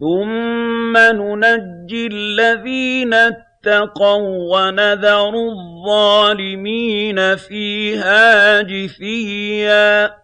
ثُمَّ نُنَجِّي الَّذِينَ اتَّقَوا وَّنَذَرُ الظَّالِمِينَ فِيهَا جِثِيًّا